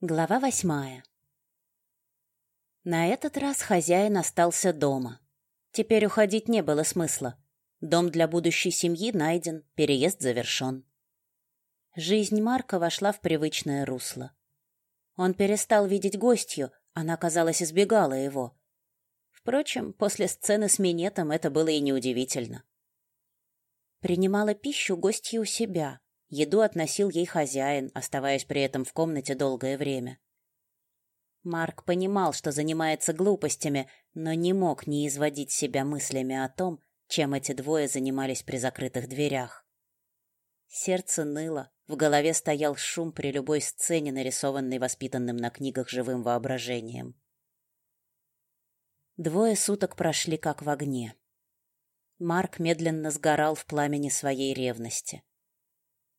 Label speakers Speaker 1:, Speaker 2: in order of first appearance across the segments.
Speaker 1: Глава восьмая. На этот раз хозяин остался дома. Теперь уходить не было смысла. Дом для будущей семьи найден, переезд завершен. Жизнь Марка вошла в привычное русло. Он перестал видеть гостью, она, казалось, избегала его. Впрочем, после сцены с минетом это было и неудивительно. Принимала пищу гостья у себя, Еду относил ей хозяин, оставаясь при этом в комнате долгое время. Марк понимал, что занимается глупостями, но не мог не изводить себя мыслями о том, чем эти двое занимались при закрытых дверях. Сердце ныло, в голове стоял шум при любой сцене, нарисованной воспитанным на книгах живым воображением. Двое суток прошли как в огне. Марк медленно сгорал в пламени своей ревности.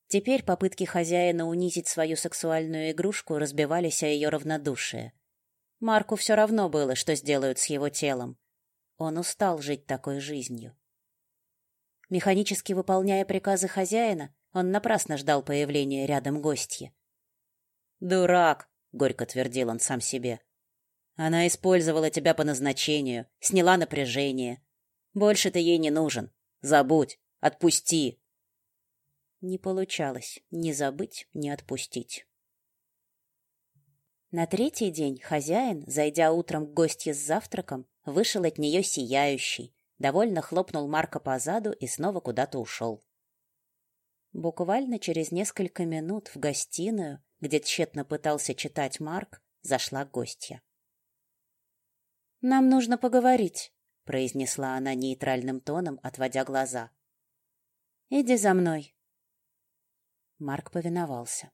Speaker 1: Теперь попытки хозяина унизить свою сексуальную игрушку разбивались о ее равнодушие. Марку все равно было, что сделают с его телом. Он устал жить такой жизнью. Механически выполняя приказы хозяина, он напрасно ждал появления рядом гостья. «Дурак!» — горько твердил он сам себе. «Она использовала тебя по назначению, сняла напряжение. Больше ты ей не нужен. Забудь, отпусти, не получалось ни забыть, ни отпустить. На третий день хозяин, зайдя утром к гостье с завтраком, вышел от нее сияющий, довольно хлопнул Марка по заду и снова куда-то ушел. Буквально через несколько минут в гостиную, где тщетно пытался читать Марк, зашла гостья. «Нам нужно поговорить», — произнесла она нейтральным тоном, отводя глаза. «Иди за мной», Марк повиновался.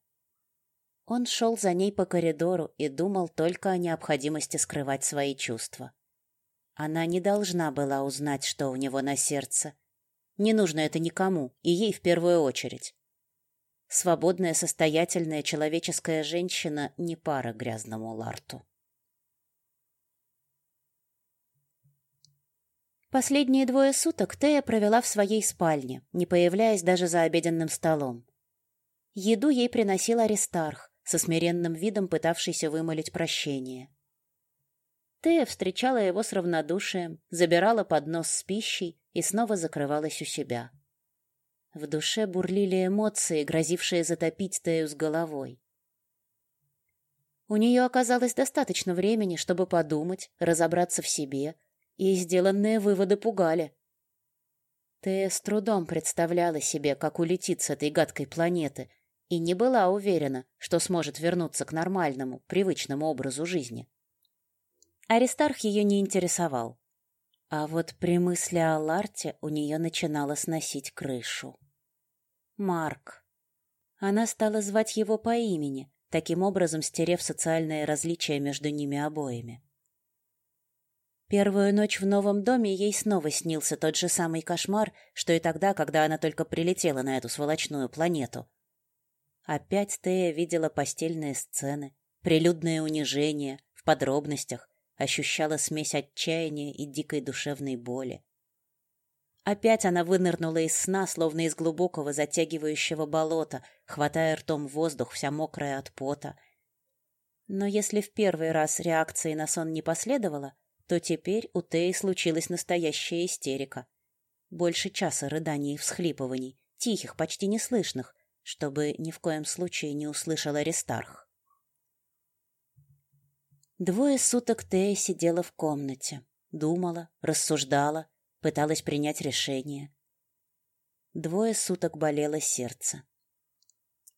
Speaker 1: Он шел за ней по коридору и думал только о необходимости скрывать свои чувства. Она не должна была узнать, что у него на сердце. Не нужно это никому, и ей в первую очередь. Свободная, состоятельная человеческая женщина не пара грязному ларту. Последние двое суток Тея провела в своей спальне, не появляясь даже за обеденным столом. Еду ей приносил Аристарх, со смиренным видом пытавшийся вымолить прощение. Тея встречала его с равнодушием, забирала поднос с пищей и снова закрывалась у себя. В душе бурлили эмоции, грозившие затопить Тею с головой. У нее оказалось достаточно времени, чтобы подумать, разобраться в себе, и сделанные выводы пугали. Тея с трудом представляла себе, как улетит с этой гадкой планеты — и не была уверена, что сможет вернуться к нормальному, привычному образу жизни. Аристарх ее не интересовал. А вот при мысли о Ларте у нее начинало сносить крышу. Марк. Она стала звать его по имени, таким образом стерев социальные различия между ними обоими. Первую ночь в новом доме ей снова снился тот же самый кошмар, что и тогда, когда она только прилетела на эту сволочную планету. Опять Тея видела постельные сцены, прилюдное унижение, в подробностях, ощущала смесь отчаяния и дикой душевной боли. Опять она вынырнула из сна, словно из глубокого затягивающего болота, хватая ртом воздух, вся мокрая от пота. Но если в первый раз реакции на сон не последовало, то теперь у Теи случилась настоящая истерика. Больше часа рыданий и всхлипываний, тихих, почти неслышных, чтобы ни в коем случае не услышал Аристарх. Двое суток Тея сидела в комнате, думала, рассуждала, пыталась принять решение. Двое суток болело сердце.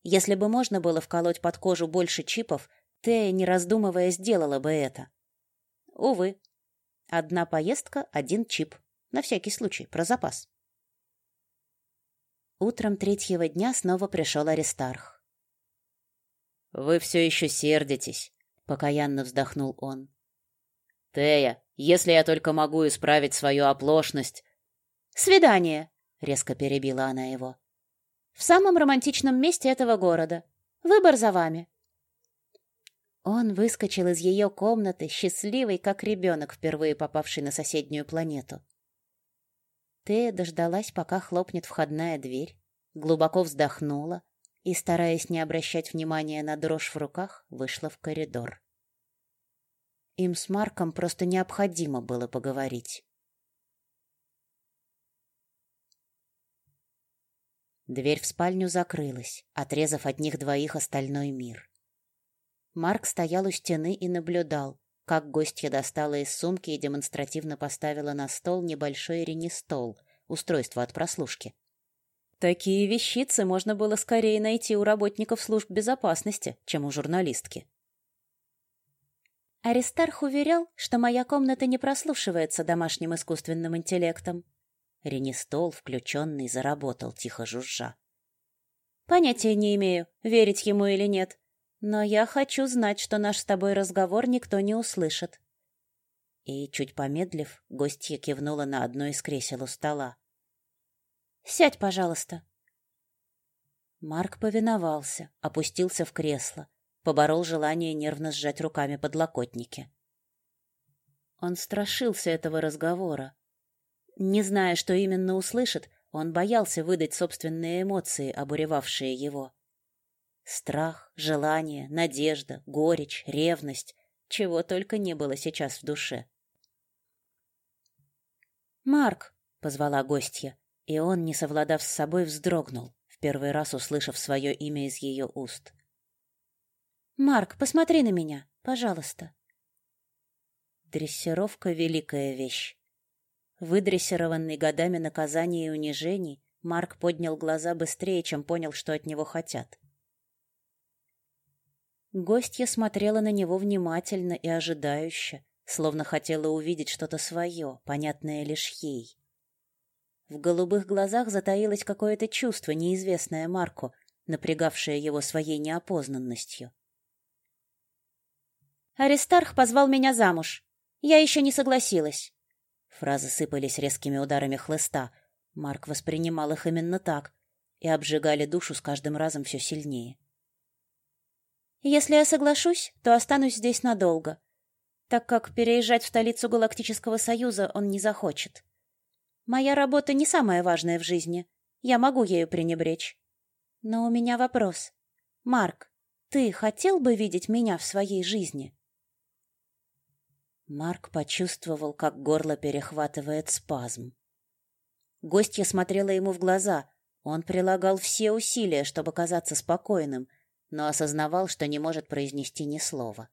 Speaker 1: Если бы можно было вколоть под кожу больше чипов, Тея, не раздумывая, сделала бы это. Увы, одна поездка, один чип. На всякий случай, про запас. Утром третьего дня снова пришел Аристарх. «Вы все еще сердитесь», — покаянно вздохнул он. «Тея, если я только могу исправить свою оплошность...» «Свидание», — резко перебила она его. «В самом романтичном месте этого города. Выбор за вами». Он выскочил из ее комнаты, счастливый, как ребенок, впервые попавший на соседнюю планету. Тея дождалась, пока хлопнет входная дверь, глубоко вздохнула и, стараясь не обращать внимания на дрожь в руках, вышла в коридор. Им с Марком просто необходимо было поговорить. Дверь в спальню закрылась, отрезав от них двоих остальной мир. Марк стоял у стены и наблюдал, как гостья достала из сумки и демонстративно поставила на стол небольшой ренестол, устройство от прослушки. Такие вещицы можно было скорее найти у работников служб безопасности, чем у журналистки. Аристарх уверял, что моя комната не прослушивается домашним искусственным интеллектом. Ренестол, включенный, заработал, тихо жужжа. Понятия не имею, верить ему или нет, но я хочу знать, что наш с тобой разговор никто не услышит. И, чуть помедлив, гостья кивнула на одно из кресел у стола. Сядь, пожалуйста. Марк повиновался, опустился в кресло, поборол желание нервно сжать руками подлокотники. Он страшился этого разговора. Не зная, что именно услышит, он боялся выдать собственные эмоции, обуревавшие его. Страх, желание, надежда, горечь, ревность, чего только не было сейчас в душе. «Марк!» — позвала гостья, и он, не совладав с собой, вздрогнул, в первый раз услышав свое имя из ее уст. «Марк, посмотри на меня, пожалуйста». Дрессировка — великая вещь. Выдрессированный годами наказаний и унижений, Марк поднял глаза быстрее, чем понял, что от него хотят. Гостья смотрела на него внимательно и ожидающе, словно хотела увидеть что-то свое, понятное лишь ей. В голубых глазах затаилось какое-то чувство, неизвестное Марку, напрягавшее его своей неопознанностью. «Аристарх позвал меня замуж. Я еще не согласилась». Фразы сыпались резкими ударами хлыста. Марк воспринимал их именно так и обжигали душу с каждым разом все сильнее. «Если я соглашусь, то останусь здесь надолго, так как переезжать в столицу Галактического Союза он не захочет. Моя работа не самая важная в жизни. Я могу ею пренебречь. Но у меня вопрос. Марк, ты хотел бы видеть меня в своей жизни? Марк почувствовал, как горло перехватывает спазм. Гостья смотрела ему в глаза. Он прилагал все усилия, чтобы казаться спокойным, но осознавал, что не может произнести ни слова.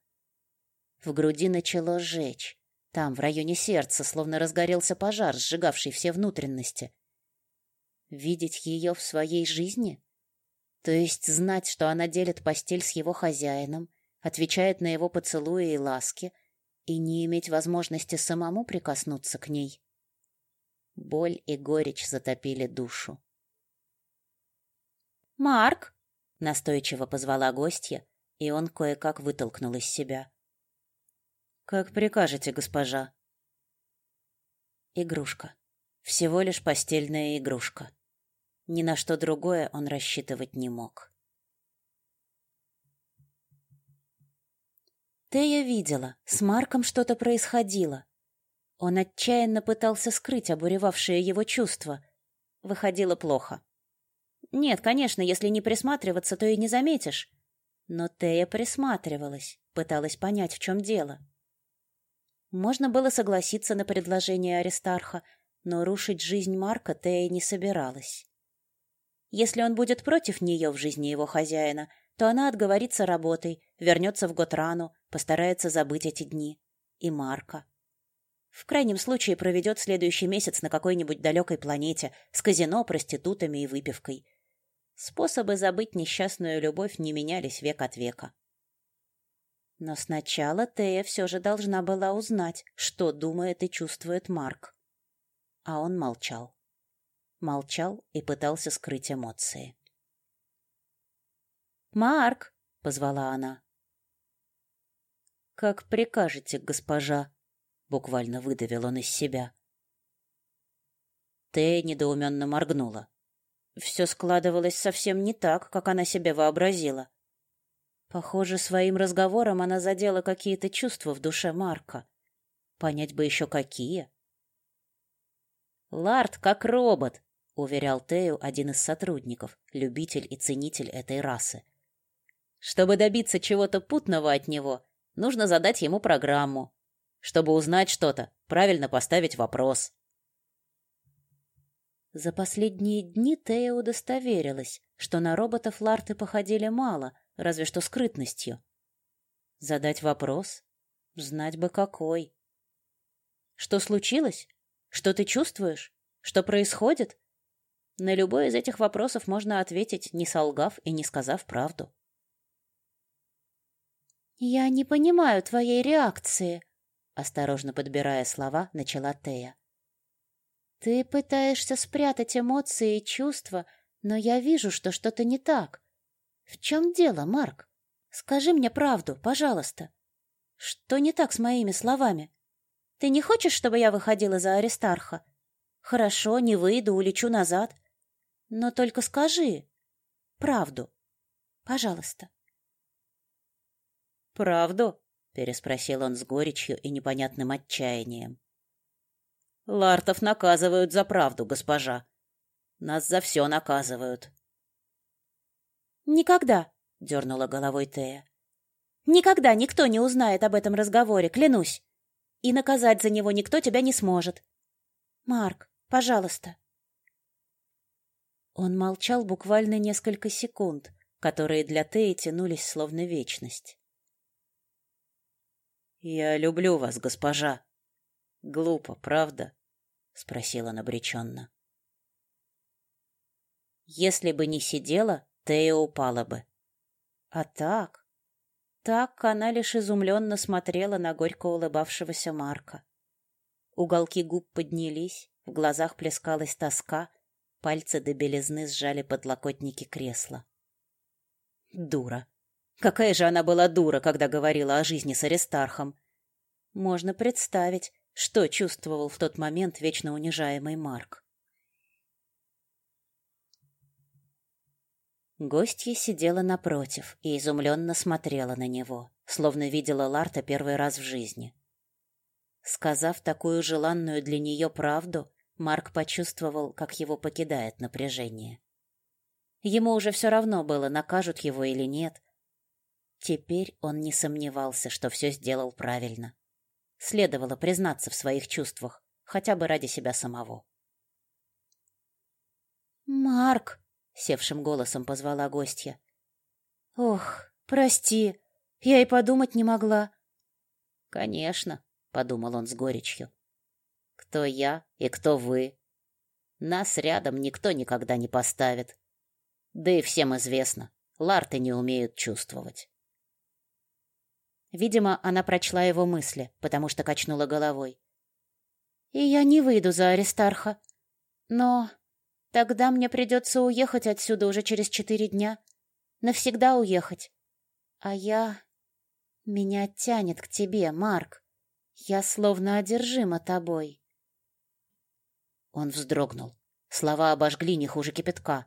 Speaker 1: В груди начало жечь. Там, в районе сердца, словно разгорелся пожар, сжигавший все внутренности. Видеть ее в своей жизни? То есть знать, что она делит постель с его хозяином, отвечает на его поцелуи и ласки, и не иметь возможности самому прикоснуться к ней? Боль и горечь затопили душу. «Марк!» — настойчиво позвала гостья, и он кое-как вытолкнул из себя. Как прикажете, госпожа. Игрушка. Всего лишь постельная игрушка. Ни на что другое он рассчитывать не мог. Тея видела, с Марком что-то происходило. Он отчаянно пытался скрыть обуревавшее его чувство. Выходило плохо. Нет, конечно, если не присматриваться, то и не заметишь. Но Тея присматривалась, пыталась понять, в чем дело. Можно было согласиться на предложение Аристарха, но рушить жизнь Марка Тея не собиралась. Если он будет против нее в жизни его хозяина, то она отговорится работой, вернется в Готрану, постарается забыть эти дни. И Марка. В крайнем случае проведет следующий месяц на какой-нибудь далекой планете с казино, проститутами и выпивкой. Способы забыть несчастную любовь не менялись век от века. Но сначала Тея все же должна была узнать, что думает и чувствует Марк. А он молчал. Молчал и пытался скрыть эмоции. «Марк!» — позвала она. «Как прикажете, госпожа!» — буквально выдавил он из себя. Тея недоуменно моргнула. Все складывалось совсем не так, как она себе вообразила. Похоже, своим разговором она задела какие-то чувства в душе Марка. Понять бы еще какие. Ларт как робот, уверял Тею один из сотрудников, любитель и ценитель этой расы. Чтобы добиться чего-то путного от него, нужно задать ему программу. Чтобы узнать что-то, правильно поставить вопрос. За последние дни Тея удостоверилась, что на роботов ларты походили мало, разве что скрытностью. Задать вопрос? Знать бы какой. Что случилось? Что ты чувствуешь? Что происходит? На любой из этих вопросов можно ответить, не солгав и не сказав правду. «Я не понимаю твоей реакции», — осторожно подбирая слова, начала Тея. Ты пытаешься спрятать эмоции и чувства, но я вижу, что что-то не так. В чем дело, Марк? Скажи мне правду, пожалуйста. Что не так с моими словами? Ты не хочешь, чтобы я выходила за Аристарха? Хорошо, не выйду, улечу назад. Но только скажи правду. Пожалуйста. Правду? переспросил он с горечью и непонятным отчаянием. Лартов наказывают за правду, госпожа. Нас за все наказывают. Никогда, дернула головой Тея. Никогда никто не узнает об этом разговоре, клянусь. И наказать за него никто тебя не сможет. Марк, пожалуйста. Он молчал буквально несколько секунд, которые для Теи тянулись словно вечность. «Я люблю вас, госпожа», Глупо, правда? спросил он обреченно. Если бы не сидела, Тея упала бы. А так, так она лишь изумленно смотрела на горько улыбавшегося Марка. Уголки губ поднялись, в глазах плескалась тоска, пальцы до белизны сжали подлокотники кресла. Дура. Какая же она была дура, когда говорила о жизни с Аристархом. Можно представить, что чувствовал в тот момент вечно унижаемый Марк. Гостья сидела напротив и изумленно смотрела на него, словно видела Ларта первый раз в жизни. Сказав такую желанную для нее правду, Марк почувствовал, как его покидает напряжение. Ему уже все равно было, накажут его или нет. Теперь он не сомневался, что все сделал правильно. Следовало признаться в своих чувствах, хотя бы ради себя самого. «Марк!» — севшим голосом позвала гостья. «Ох, прости, я и подумать не могла». «Конечно», — подумал он с горечью. «Кто я и кто вы? Нас рядом никто никогда не поставит. Да и всем известно, ларты не умеют чувствовать». Видимо, она прочла его мысли, потому что качнула головой. «И я не выйду за Аристарха. Но тогда мне придется уехать отсюда уже через четыре дня. Навсегда уехать. А я... Меня тянет к тебе, Марк. Я словно одержима тобой». Он вздрогнул. Слова обожгли не хуже кипятка.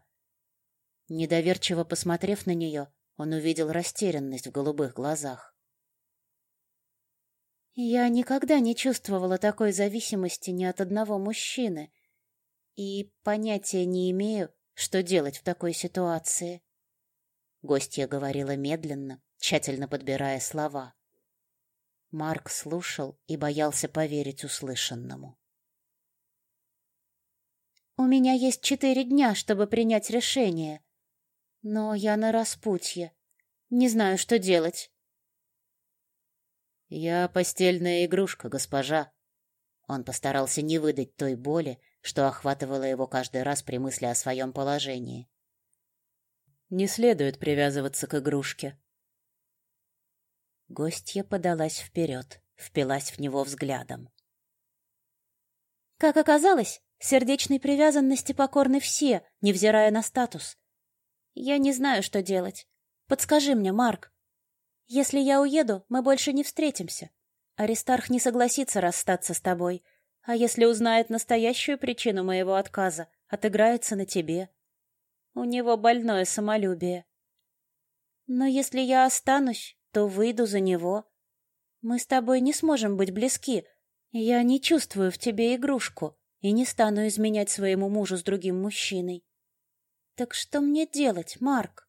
Speaker 1: Недоверчиво посмотрев на нее, он увидел растерянность в голубых глазах. Я никогда не чувствовала такой зависимости ни от одного мужчины и понятия не имею, что делать в такой ситуации. Гостья говорила медленно, тщательно подбирая слова. Марк слушал и боялся поверить услышанному. У меня есть четыре дня, чтобы принять решение, но я на распутье. Не знаю, что делать. «Я постельная игрушка, госпожа». Он постарался не выдать той боли, что охватывала его каждый раз при мысли о своем положении. «Не следует привязываться к игрушке». Гостья подалась вперед, впилась в него взглядом. «Как оказалось, сердечной привязанности покорны все, невзирая на статус. Я не знаю, что делать. Подскажи мне, Марк, если я уеду, мы больше не встретимся. Аристарх не согласится расстаться с тобой, а если узнает настоящую причину моего отказа, отыграется на тебе. У него больное самолюбие. Но если я останусь, то выйду за него. Мы с тобой не сможем быть близки. Я не чувствую в тебе игрушку, и не стану изменять своему мужу с другим мужчиной. Так что мне делать, Марк?